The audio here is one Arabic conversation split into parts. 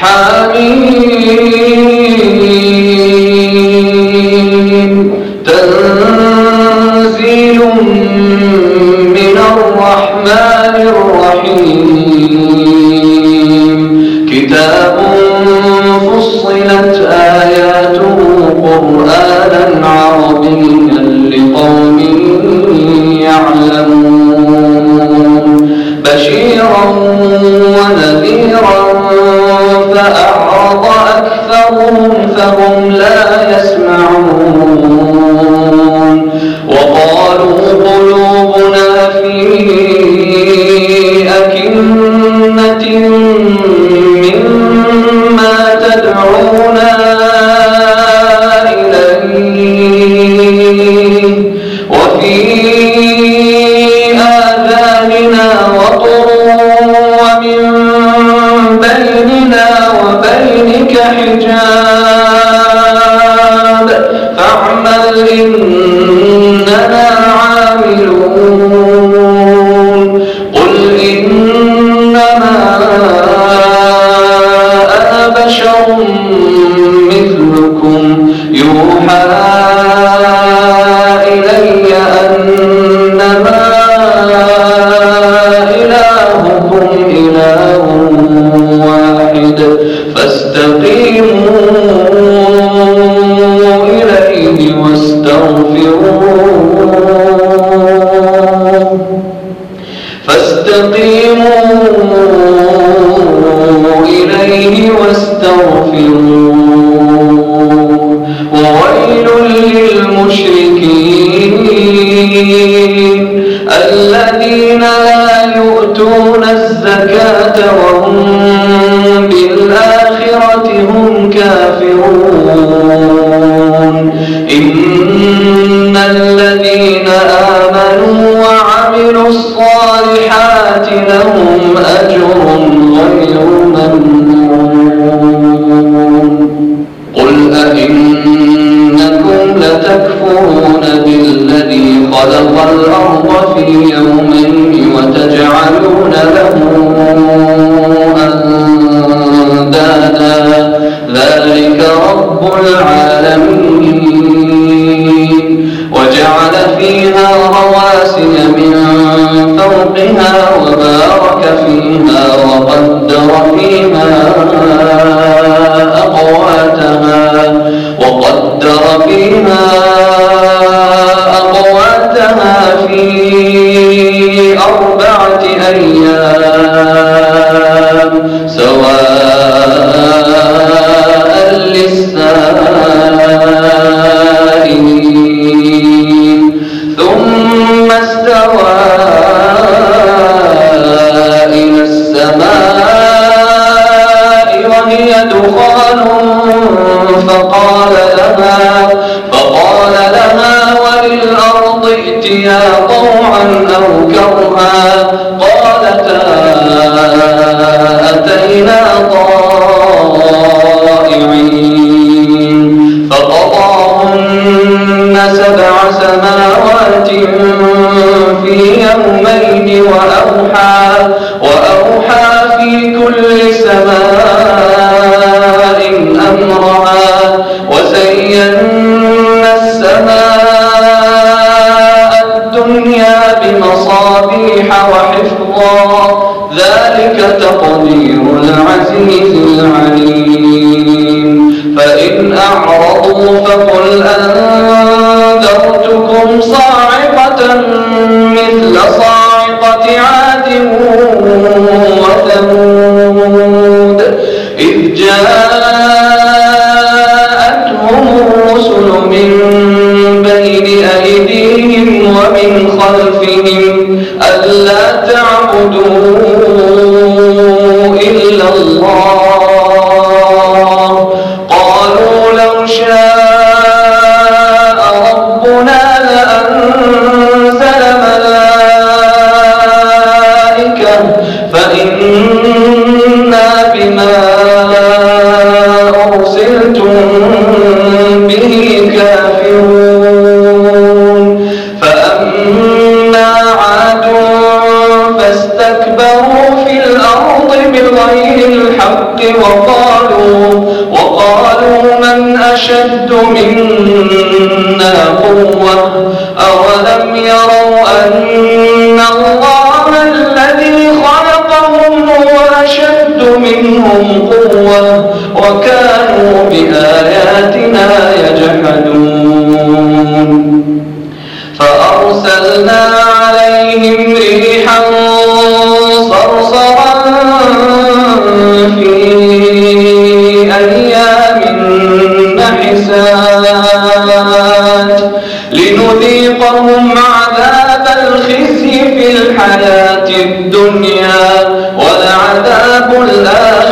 حميم. تنزيل من الرحمن الرحيم. كتاب não. الأرض في يومين وتجعلون له أندادا ذلك رب العالمين وجعل فيها رواسي من فوقها وبارك فيها وقدر فيها a, من خلفهم ألا تعبدوا إلا الله. قالوا لو شاء ربنا لأنزل ملائكة فإنا بما أرسلتم منهم قوة وكانوا بآياتنا يجحدون. فأرسلنا عليهم ريحا صرصرا في أيام نحسات لنذيقهم عذاب الخزي في الحياة الدنيا.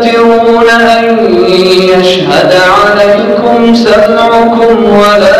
تستترون أن يشهد عليكم سمعكم ولا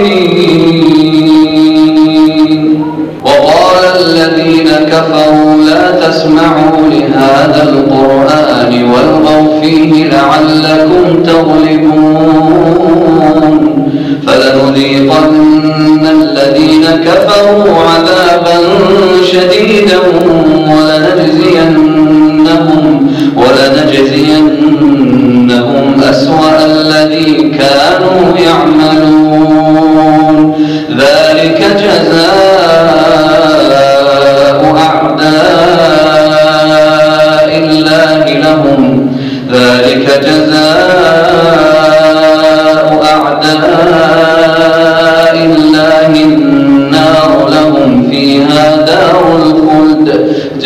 el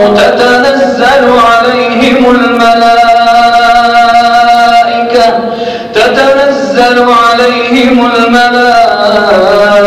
تتنزل عليهم الملائكة تتنزل عليهم الملائكة.